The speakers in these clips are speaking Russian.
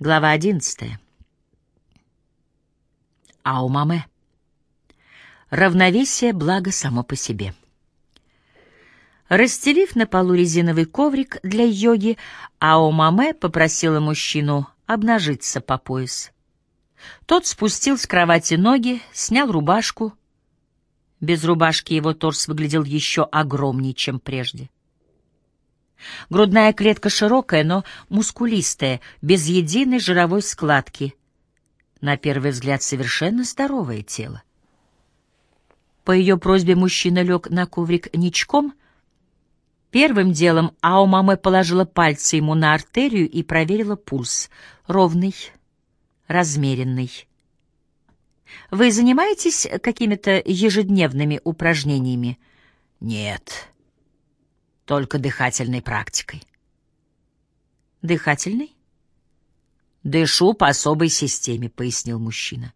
Глава одиннадцатая. Аумаме. Равновесие — благо само по себе. Расстелив на полу резиновый коврик для йоги, Аумаме попросила мужчину обнажиться по пояс. Тот спустил с кровати ноги, снял рубашку. Без рубашки его торс выглядел еще огромнее, чем прежде. Грудная клетка широкая, но мускулистая, без единой жировой складки. На первый взгляд совершенно здоровое тело. По ее просьбе мужчина лег на коврик ничком. Первым делом Аумаме положила пальцы ему на артерию и проверила пульс. Ровный, размеренный. «Вы занимаетесь какими-то ежедневными упражнениями?» «Нет», только дыхательной практикой. Дыхательной? Дышу по особой системе, пояснил мужчина.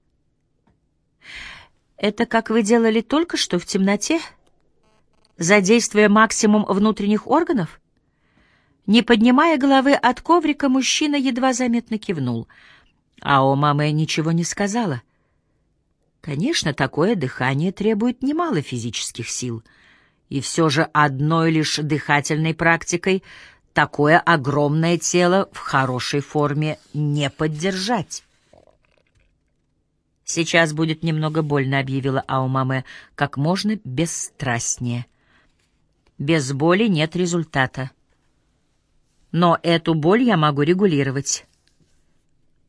Это как вы делали только что в темноте, задействуя максимум внутренних органов? Не поднимая головы от коврика, мужчина едва заметно кивнул. А о мамы ничего не сказала. Конечно, такое дыхание требует немало физических сил — и все же одной лишь дыхательной практикой такое огромное тело в хорошей форме не поддержать. «Сейчас будет немного больно», — объявила Аумаме, как можно бесстрастнее. «Без боли нет результата. Но эту боль я могу регулировать.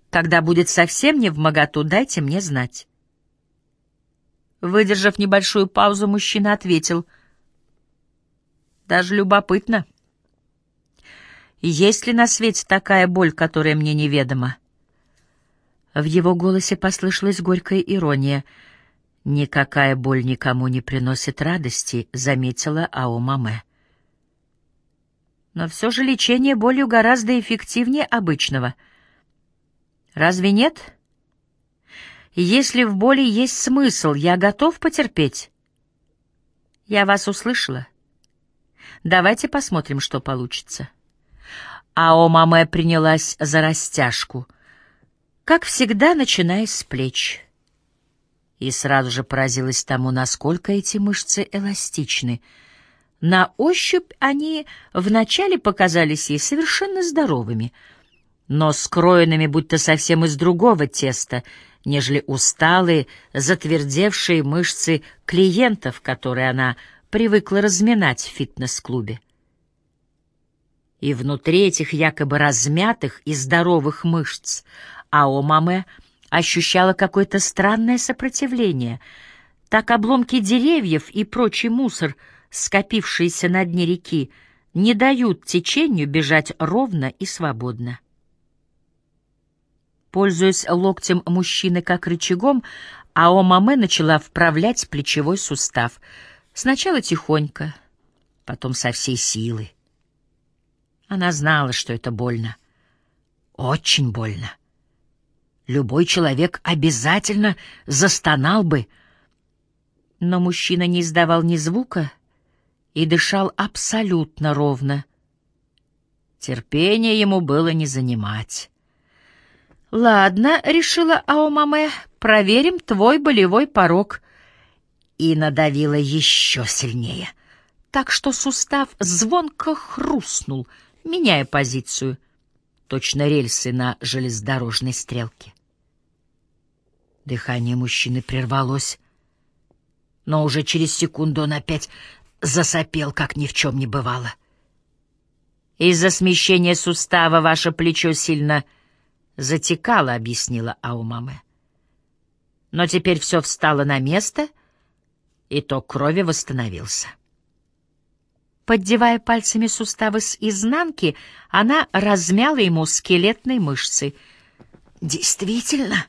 Когда будет совсем не в моготу, дайте мне знать». Выдержав небольшую паузу, мужчина ответил — даже любопытно. Есть ли на свете такая боль, которая мне неведома? В его голосе послышалась горькая ирония. «Никакая боль никому не приносит радости», — заметила Ао Маме. «Но все же лечение болью гораздо эффективнее обычного. Разве нет? Если в боли есть смысл, я готов потерпеть». «Я вас услышала. Давайте посмотрим, что получится. Ао мама принялась за растяжку, как всегда, начиная с плеч. И сразу же поразилась тому, насколько эти мышцы эластичны. На ощупь они вначале показались ей совершенно здоровыми, но скроенными будто совсем из другого теста, нежели усталые, затвердевшие мышцы клиентов, которые она привыкла разминать в фитнес-клубе. И внутри этих якобы размятых и здоровых мышц Аомаме ощущала какое-то странное сопротивление. Так обломки деревьев и прочий мусор, скопившиеся на дне реки, не дают течению бежать ровно и свободно. Пользуясь локтем мужчины как рычагом, Аомаме начала вправлять плечевой сустав — Сначала тихонько, потом со всей силы. Она знала, что это больно. Очень больно. Любой человек обязательно застонал бы. Но мужчина не издавал ни звука и дышал абсолютно ровно. Терпение ему было не занимать. «Ладно», — решила Аомаме, — «проверим твой болевой порог» и надавила еще сильнее, так что сустав звонко хрустнул, меняя позицию, точно рельсы на железнодорожной стрелке. Дыхание мужчины прервалось, но уже через секунду он опять засопел, как ни в чем не бывало. «Из-за смещения сустава ваше плечо сильно затекало», — объяснила Аумаме. «Но теперь все встало на место», — и ток крови восстановился. Поддевая пальцами суставы с изнанки, она размяла ему скелетные мышцы. «Действительно,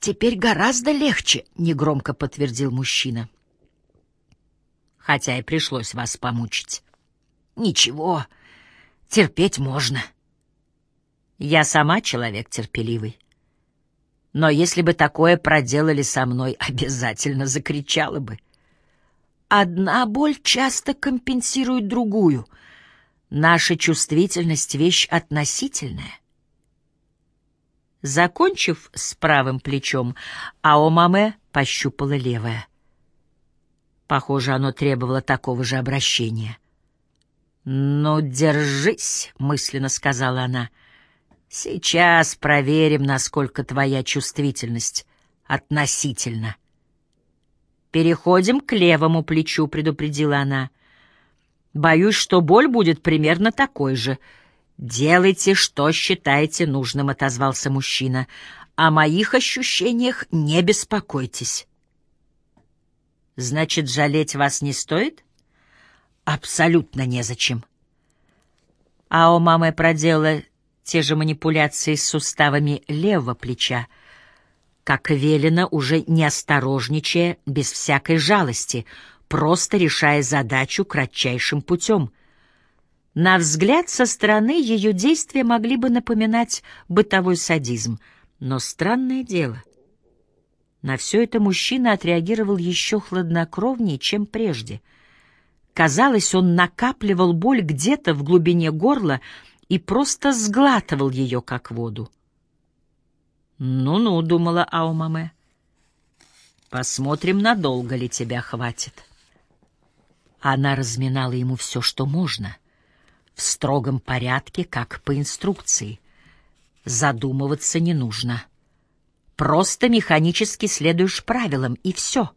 теперь гораздо легче», — негромко подтвердил мужчина. «Хотя и пришлось вас помучить». «Ничего, терпеть можно». «Я сама человек терпеливый. Но если бы такое проделали со мной, обязательно закричала бы». Одна боль часто компенсирует другую. Наша чувствительность — вещь относительная. Закончив с правым плечом, Аомаме пощупала левое. Похоже, оно требовало такого же обращения. «Ну, держись», — мысленно сказала она. «Сейчас проверим, насколько твоя чувствительность относительно». «Переходим к левому плечу», — предупредила она. «Боюсь, что боль будет примерно такой же». «Делайте, что считаете нужным», — отозвался мужчина. «О моих ощущениях не беспокойтесь». «Значит, жалеть вас не стоит?» «Абсолютно незачем». А у мамы проделала те же манипуляции с суставами левого плеча, как велено, уже не осторожничая, без всякой жалости, просто решая задачу кратчайшим путем — на взгляд со стороны ее действия могли бы напоминать бытовой садизм, но странное дело. На все это мужчина отреагировал еще хладнокровнее, чем прежде. Казалось, он накапливал боль где-то в глубине горла и просто сглатывал ее, как воду. «Ну-ну», — думала Аумаме, — «посмотрим, надолго ли тебя хватит». Она разминала ему все, что можно — в строгом порядке, как по инструкции. Задумываться не нужно. Просто механически следуешь правилам, и все.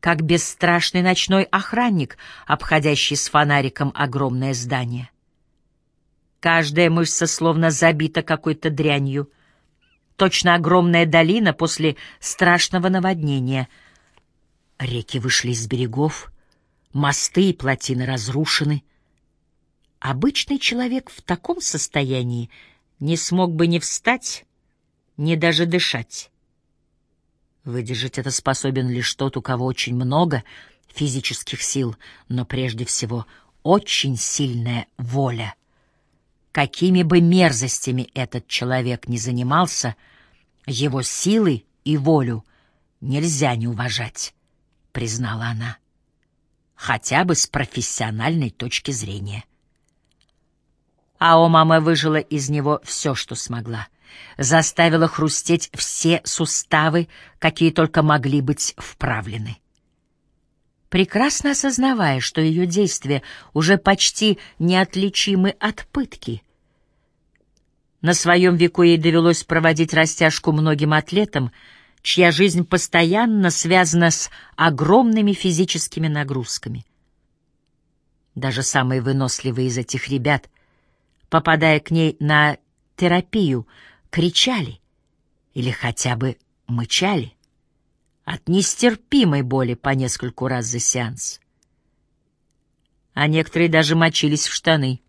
Как бесстрашный ночной охранник, обходящий с фонариком огромное здание. Каждая мышца словно забита какой-то дрянью. Точно огромная долина после страшного наводнения. Реки вышли из берегов, мосты и плотины разрушены — Обычный человек в таком состоянии не смог бы ни встать, ни даже дышать. Выдержать это способен лишь тот, у кого очень много физических сил, но прежде всего очень сильная воля. Какими бы мерзостями этот человек ни занимался, его силы и волю нельзя не уважать, признала она, хотя бы с профессиональной точки зрения а о мама выжила из него все, что смогла. Заставила хрустеть все суставы, какие только могли быть вправлены. Прекрасно осознавая, что ее действия уже почти неотличимы от пытки. На своем веку ей довелось проводить растяжку многим атлетам, чья жизнь постоянно связана с огромными физическими нагрузками. Даже самые выносливые из этих ребят попадая к ней на терапию, кричали или хотя бы мычали от нестерпимой боли по нескольку раз за сеанс. А некоторые даже мочились в штаны.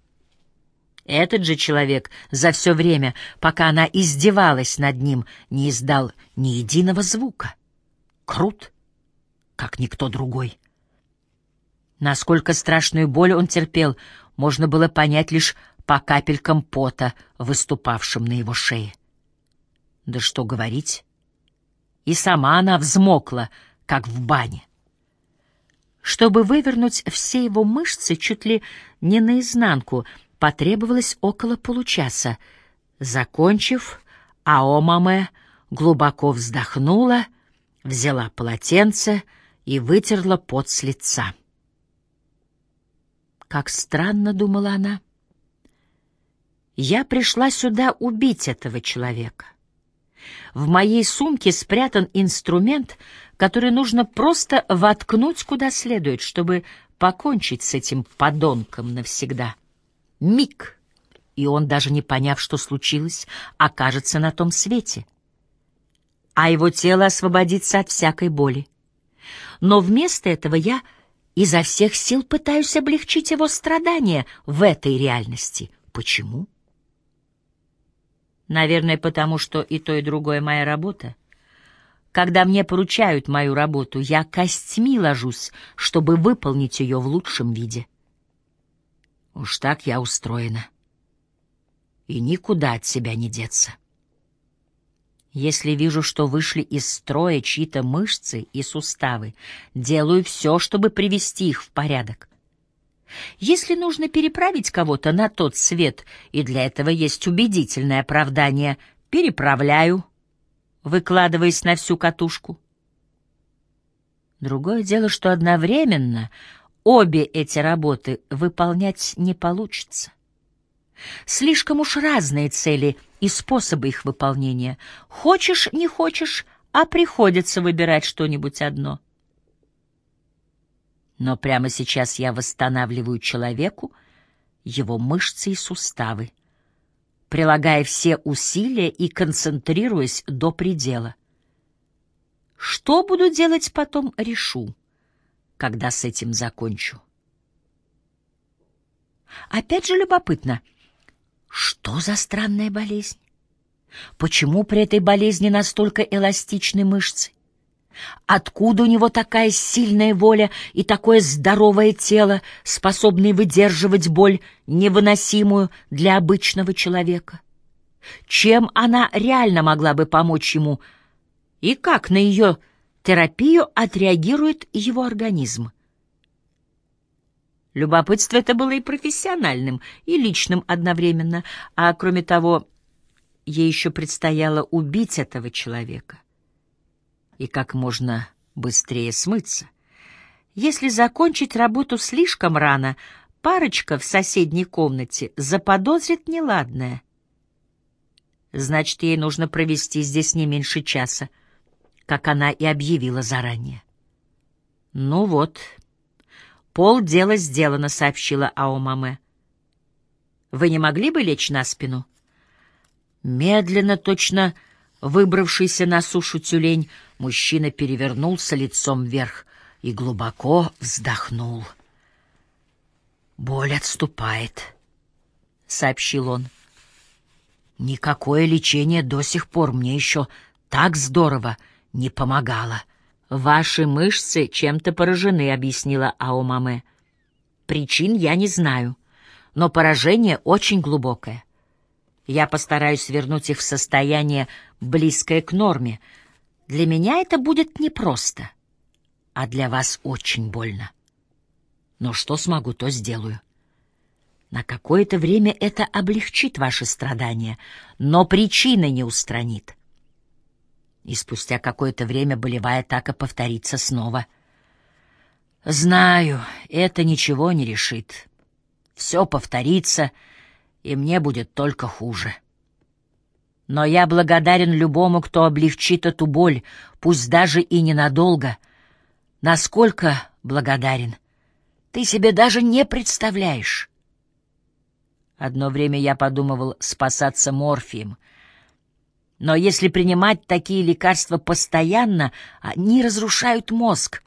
Этот же человек за все время, пока она издевалась над ним, не издал ни единого звука. Крут, как никто другой. Насколько страшную боль он терпел, можно было понять лишь по капелькам пота, выступавшим на его шее. Да что говорить, и сама она взмокла, как в бане. Чтобы вывернуть все его мышцы чуть ли не наизнанку, потребовалось около получаса. Закончив, Аомаме глубоко вздохнула, взяла полотенце и вытерла пот с лица. Как странно, думала она. Я пришла сюда убить этого человека. В моей сумке спрятан инструмент, который нужно просто воткнуть куда следует, чтобы покончить с этим подонком навсегда. Миг, и он, даже не поняв, что случилось, окажется на том свете. А его тело освободится от всякой боли. Но вместо этого я изо всех сил пытаюсь облегчить его страдания в этой реальности. Почему? Наверное, потому что и то, и другое моя работа. Когда мне поручают мою работу, я костьми ложусь, чтобы выполнить ее в лучшем виде. Уж так я устроена. И никуда от себя не деться. Если вижу, что вышли из строя чьи-то мышцы и суставы, делаю все, чтобы привести их в порядок. Если нужно переправить кого-то на тот свет, и для этого есть убедительное оправдание, переправляю, выкладываясь на всю катушку. Другое дело, что одновременно обе эти работы выполнять не получится. Слишком уж разные цели и способы их выполнения. Хочешь, не хочешь, а приходится выбирать что-нибудь одно. Но прямо сейчас я восстанавливаю человеку его мышцы и суставы, прилагая все усилия и концентрируясь до предела. Что буду делать потом, решу, когда с этим закончу. Опять же любопытно, что за странная болезнь? Почему при этой болезни настолько эластичны мышцы? Откуда у него такая сильная воля и такое здоровое тело, способное выдерживать боль, невыносимую для обычного человека? Чем она реально могла бы помочь ему и как на ее терапию отреагирует его организм. Любопытство это было и профессиональным, и личным одновременно, а кроме того, ей еще предстояло убить этого человека и как можно быстрее смыться. Если закончить работу слишком рано, парочка в соседней комнате заподозрит неладное. Значит, ей нужно провести здесь не меньше часа — как она и объявила заранее. «Ну вот, полдела сделано», — сообщила Аомаме. «Вы не могли бы лечь на спину?» Медленно, точно выбравшийся на сушу тюлень, мужчина перевернулся лицом вверх и глубоко вздохнул. «Боль отступает», — сообщил он. «Никакое лечение до сих пор мне еще так здорово не помогало. «Ваши мышцы чем-то поражены», — объяснила Аомаме. «Причин я не знаю, но поражение очень глубокое. Я постараюсь вернуть их в состояние, близкое к норме. Для меня это будет непросто, а для вас очень больно. Но что смогу, то сделаю. На какое-то время это облегчит ваши страдания, но причины не устранит и спустя какое-то время болевая атака повторится снова. Знаю, это ничего не решит. Все повторится, и мне будет только хуже. Но я благодарен любому, кто облегчит эту боль, пусть даже и ненадолго. Насколько благодарен, ты себе даже не представляешь. Одно время я подумывал спасаться морфием — но если принимать такие лекарства постоянно, они разрушают мозг.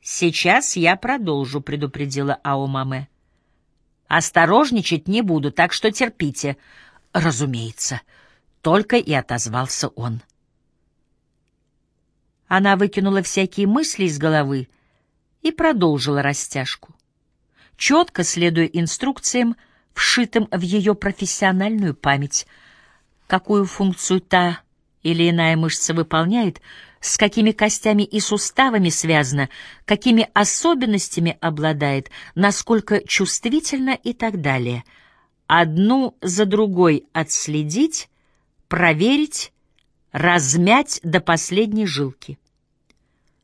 «Сейчас я продолжу», — предупредила Аомаме. «Осторожничать не буду, так что терпите». «Разумеется», — только и отозвался он. Она выкинула всякие мысли из головы и продолжила растяжку, четко следуя инструкциям, вшитым в ее профессиональную память — какую функцию та или иная мышца выполняет, с какими костями и суставами связана, какими особенностями обладает, насколько чувствительна и так далее. Одну за другой отследить, проверить, размять до последней жилки.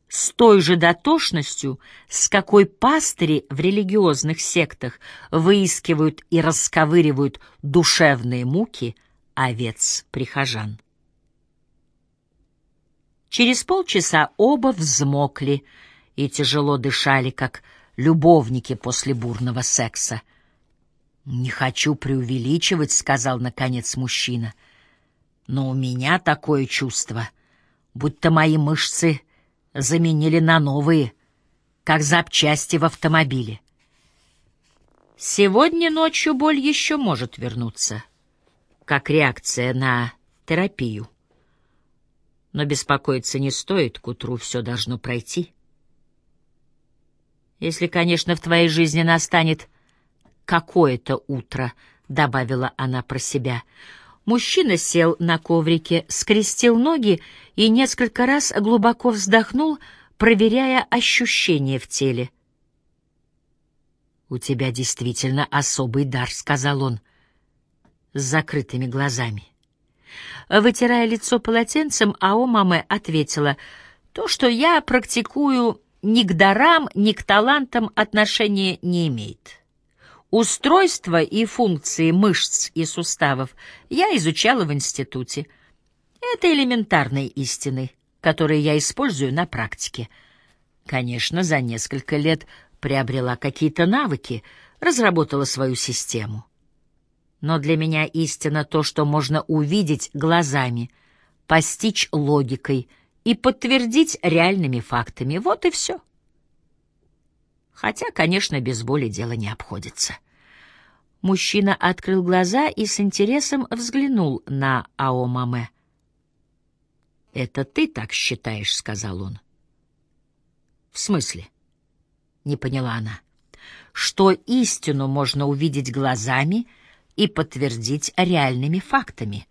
С той же дотошностью, с какой пастыри в религиозных сектах выискивают и расковыривают душевные муки – овец-прихожан. Через полчаса оба взмокли и тяжело дышали, как любовники после бурного секса. «Не хочу преувеличивать», — сказал, наконец, мужчина, — «но у меня такое чувство, будто мои мышцы заменили на новые, как запчасти в автомобиле. Сегодня ночью боль еще может вернуться» как реакция на терапию. Но беспокоиться не стоит, к утру все должно пройти. Если, конечно, в твоей жизни настанет какое-то утро, — добавила она про себя. Мужчина сел на коврике, скрестил ноги и несколько раз глубоко вздохнул, проверяя ощущения в теле. «У тебя действительно особый дар», — сказал он с закрытыми глазами. Вытирая лицо полотенцем, Ао Маме ответила, «То, что я практикую, ни к дарам, ни к талантам отношения не имеет. Устройство и функции мышц и суставов я изучала в институте. Это элементарные истины, которые я использую на практике. Конечно, за несколько лет приобрела какие-то навыки, разработала свою систему. Но для меня истина то, что можно увидеть глазами, постичь логикой и подтвердить реальными фактами. Вот и все. Хотя, конечно, без боли дело не обходится. Мужчина открыл глаза и с интересом взглянул на Аомаме. «Это ты так считаешь?» — сказал он. «В смысле?» — не поняла она. «Что истину можно увидеть глазами — и подтвердить реальными фактами.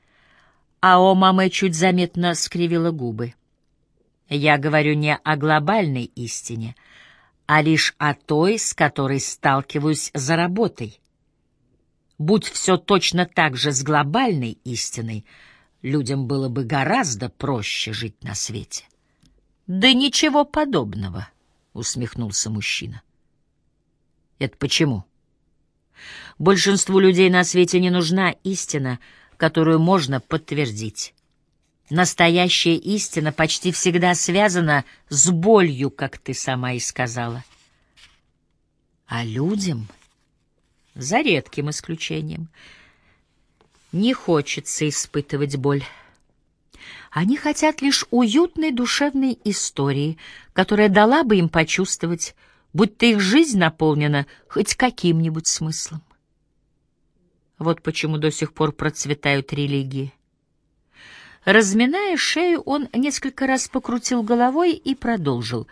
А о мамы чуть заметно скривила губы. Я говорю не о глобальной истине, а лишь о той, с которой сталкиваюсь за работой. Будь все точно так же с глобальной истиной, людям было бы гораздо проще жить на свете. Да ничего подобного, усмехнулся мужчина. Это почему? Большинству людей на свете не нужна истина, которую можно подтвердить. Настоящая истина почти всегда связана с болью, как ты сама и сказала. А людям, за редким исключением, не хочется испытывать боль. Они хотят лишь уютной душевной истории, которая дала бы им почувствовать, будто их жизнь наполнена хоть каким-нибудь смыслом. Вот почему до сих пор процветают религии. Разминая шею, он несколько раз покрутил головой и продолжил.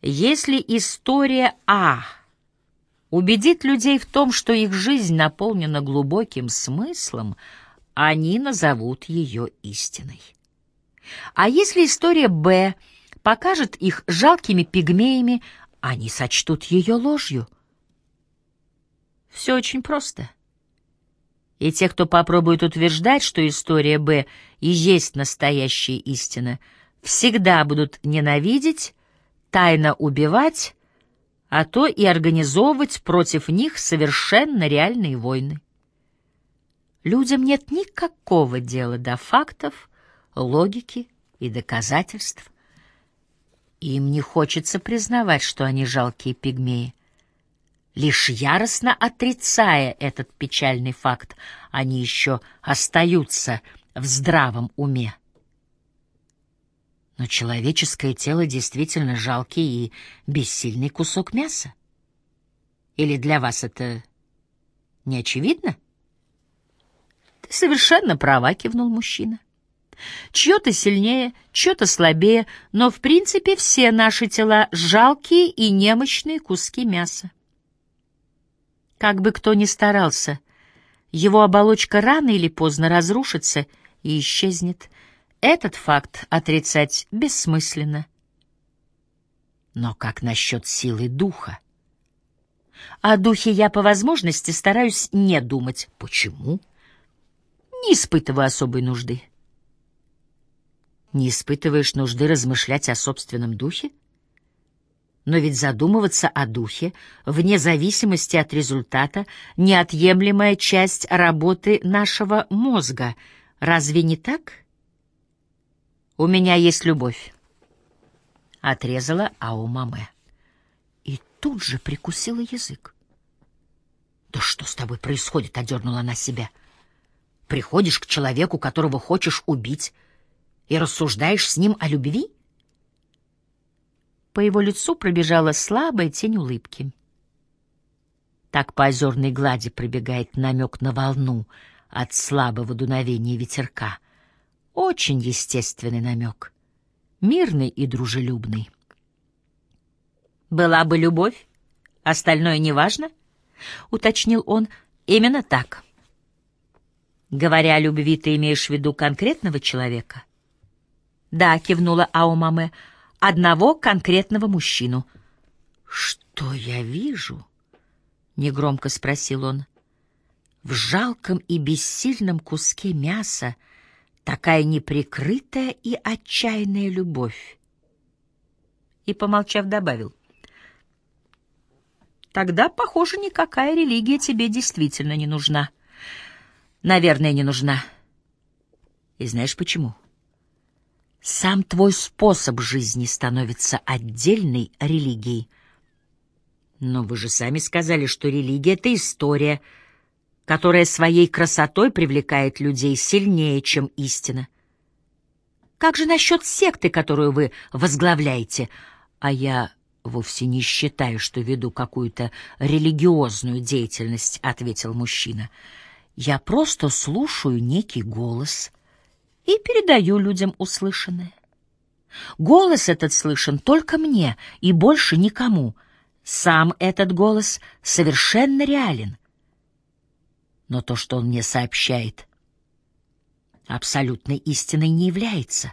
Если история А убедит людей в том, что их жизнь наполнена глубоким смыслом, они назовут ее истиной. А если история Б покажет их жалкими пигмеями, они сочтут ее ложью. Все очень просто. — и те, кто попробует утверждать, что история Б и есть настоящая истина, всегда будут ненавидеть, тайно убивать, а то и организовывать против них совершенно реальные войны. Людям нет никакого дела до фактов, логики и доказательств. Им не хочется признавать, что они жалкие пигмеи. Лишь яростно отрицая этот печальный факт, они еще остаются в здравом уме. Но человеческое тело действительно жалкий и бессильный кусок мяса. Или для вас это не очевидно? Ты совершенно права, кивнул мужчина. Чье-то сильнее, чье-то слабее, но в принципе все наши тела жалкие и немощные куски мяса. Как бы кто ни старался, его оболочка рано или поздно разрушится и исчезнет. Этот факт отрицать бессмысленно. Но как насчет силы духа? О духе я по возможности стараюсь не думать. Почему? Не испытываю особой нужды. Не испытываешь нужды размышлять о собственном духе? Но ведь задумываться о духе, вне зависимости от результата, неотъемлемая часть работы нашего мозга. Разве не так? «У меня есть любовь», — отрезала Аумаме. И тут же прикусила язык. «Да что с тобой происходит?» — одернула она себя. «Приходишь к человеку, которого хочешь убить, и рассуждаешь с ним о любви?» По его лицу пробежала слабая тень улыбки. Так по озерной глади пробегает намек на волну от слабого дуновения ветерка. Очень естественный намек, мирный и дружелюбный. «Была бы любовь, остальное неважно», — уточнил он. «Именно так». «Говоря о любви, ты имеешь в виду конкретного человека?» «Да», — кивнула Аумаме, — одного конкретного мужчину. «Что я вижу?» — негромко спросил он. «В жалком и бессильном куске мяса Такая неприкрытая и отчаянная любовь. И, помолчав, добавил. Тогда, похоже, никакая религия тебе действительно не нужна. Наверное, не нужна. И знаешь почему? Сам твой способ жизни становится отдельной религией. Но вы же сами сказали, что религия — это история, которая своей красотой привлекает людей сильнее, чем истина. Как же насчет секты, которую вы возглавляете? А я вовсе не считаю, что веду какую-то религиозную деятельность, — ответил мужчина. Я просто слушаю некий голос и передаю людям услышанное. Голос этот слышен только мне и больше никому — сам этот голос совершенно реален. Но то, что он мне сообщает, абсолютной истиной не является.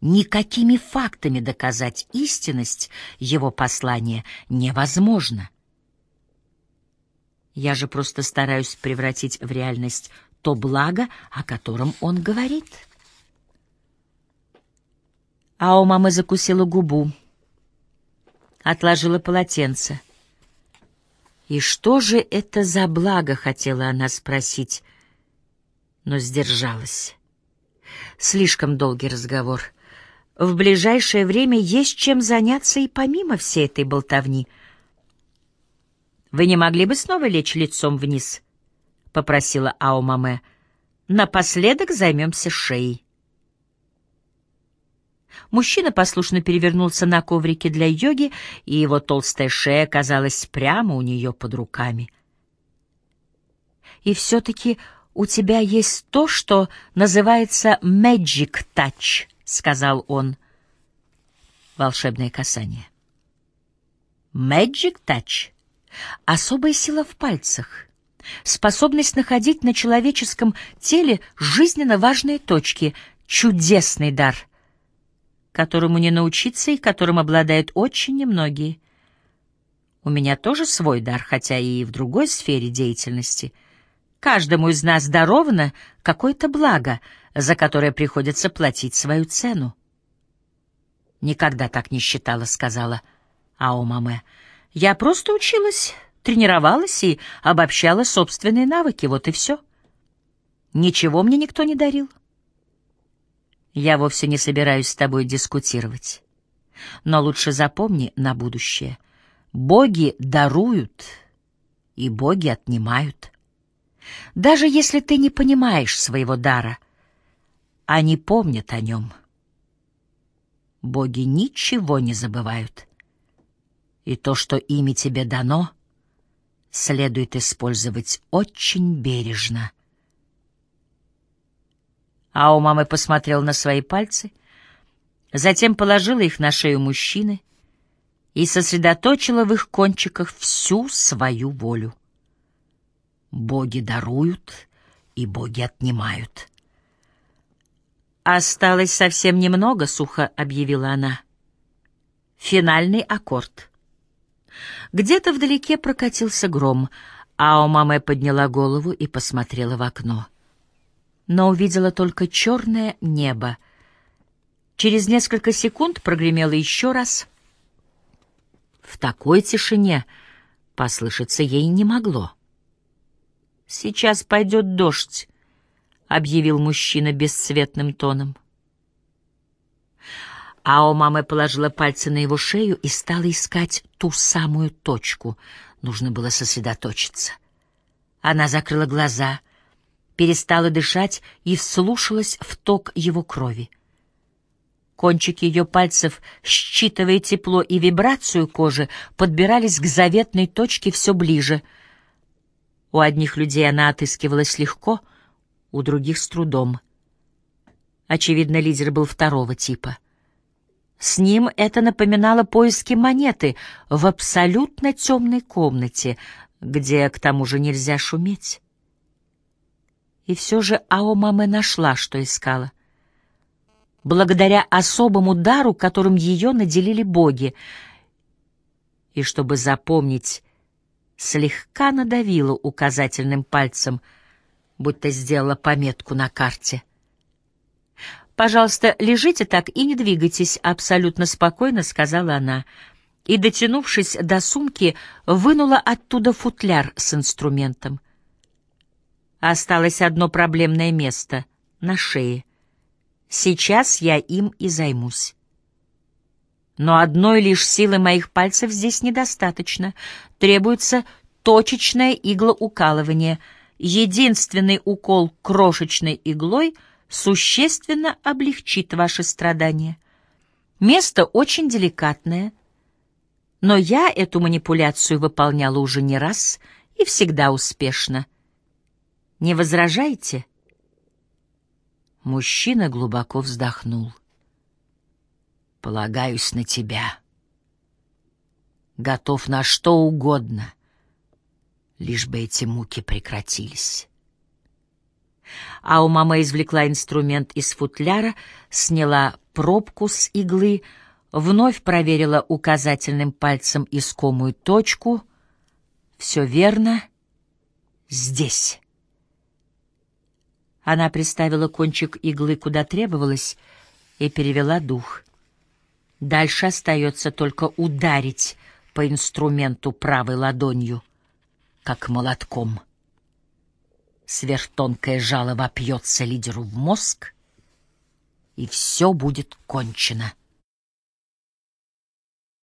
Никакими фактами доказать истинность его послания невозможно. Я же просто стараюсь превратить в реальность то благо, о котором он говорит. А у мамы закусила губу отложила полотенце. И что же это за благо, хотела она спросить, но сдержалась. Слишком долгий разговор. В ближайшее время есть чем заняться и помимо всей этой болтовни. «Вы не могли бы снова лечь лицом вниз?» — попросила Аумаме. «Напоследок займемся шеей». Мужчина послушно перевернулся на коврике для йоги, и его толстая шея оказалась прямо у нее под руками. «И все-таки у тебя есть то, что называется magic touch», — сказал он. Волшебное касание. Magic touch — особая сила в пальцах, способность находить на человеческом теле жизненно важные точки, чудесный дар — которому не научиться и которым обладают очень немногие. У меня тоже свой дар, хотя и в другой сфере деятельности. Каждому из нас даровано какое-то благо, за которое приходится платить свою цену. «Никогда так не считала», — сказала Аомаме. «Я просто училась, тренировалась и обобщала собственные навыки, вот и все. Ничего мне никто не дарил». Я вовсе не собираюсь с тобой дискутировать. Но лучше запомни на будущее. Боги даруют, и боги отнимают. Даже если ты не понимаешь своего дара, они помнят о нем. Боги ничего не забывают. И то, что ими тебе дано, следует использовать очень бережно — а у мамы посмотрел на свои пальцы, затем положила их на шею мужчины и сосредоточила в их кончиках всю свою волю. Боги даруют, и боги отнимают. «Осталось совсем немного», — сухо объявила она. «Финальный аккорд». Где-то вдалеке прокатился гром, а у мамы подняла голову и посмотрела в окно но увидела только черное небо. Через несколько секунд прогремело еще раз. В такой тишине послышаться ей не могло. «Сейчас пойдет дождь», — объявил мужчина бесцветным тоном. Ао мама положила пальцы на его шею и стала искать ту самую точку. Нужно было сосредоточиться. Она закрыла глаза — перестала дышать и вслушалась в ток его крови. Кончики ее пальцев, считывая тепло и вибрацию кожи, подбирались к заветной точке все ближе. У одних людей она отыскивалась легко, у других — с трудом. Очевидно, лидер был второго типа. С ним это напоминало поиски монеты в абсолютно темной комнате, где, к тому же, нельзя шуметь. И все же Аомаме нашла, что искала. Благодаря особому дару, которым ее наделили боги. И чтобы запомнить, слегка надавила указательным пальцем, будто сделала пометку на карте — «Пожалуйста, лежите так и не двигайтесь», — абсолютно спокойно сказала она. И, дотянувшись до сумки, вынула оттуда футляр с инструментом. Осталось одно проблемное место — на шее. Сейчас я им и займусь. Но одной лишь силы моих пальцев здесь недостаточно. Требуется точечное иглоукалывание. Единственный укол крошечной иглой существенно облегчит ваши страдания. Место очень деликатное, но я эту манипуляцию выполняла уже не раз и всегда успешно. Не возражаете? Мужчина глубоко вздохнул. Полагаюсь на тебя. Готов на что угодно, лишь бы эти муки прекратились. А у мамы извлекла инструмент из футляра, сняла пробку с иглы, вновь проверила указательным пальцем искомую точку. Все верно. Здесь. Она приставила кончик иглы куда требовалось и перевела дух. Дальше остается только ударить по инструменту правой ладонью, как молотком. Сверхтонкое жало вопьется лидеру в мозг, и все будет кончено.